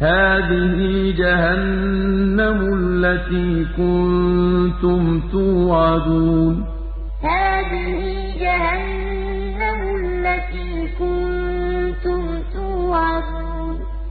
هَٰذِهِ جَهَنَّمُ الَّتِي كُنتُمْ تُوعَدُونَ. هَٰذِهِ جَهَنَّمُ الَّتِي كُنتُمْ